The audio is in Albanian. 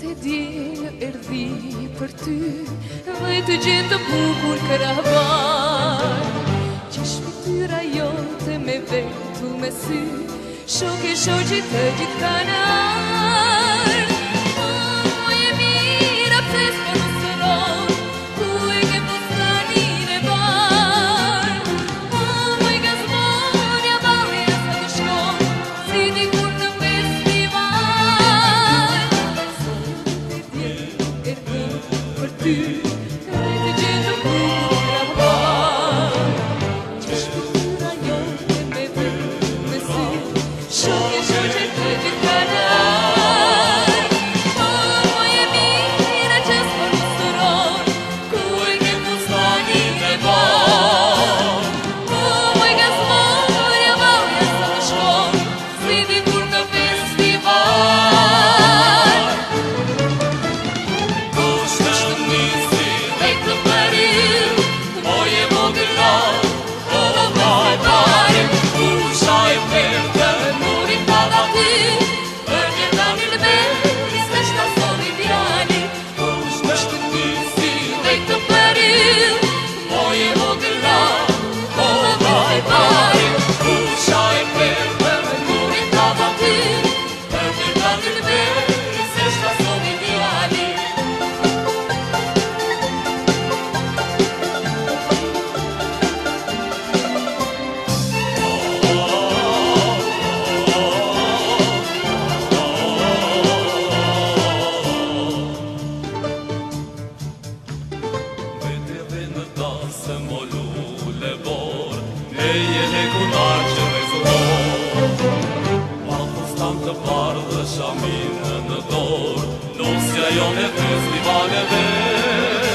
të di erdhi për ty Dhe të gjithë të bukur krabar Që shpityra jote me vetu me sy Shok e shok të gjithë kanan le bor Nejele ku narqë me zuhor Pakës tam të parë dhe shaminë në dorë Nosja jo në të stivane dhe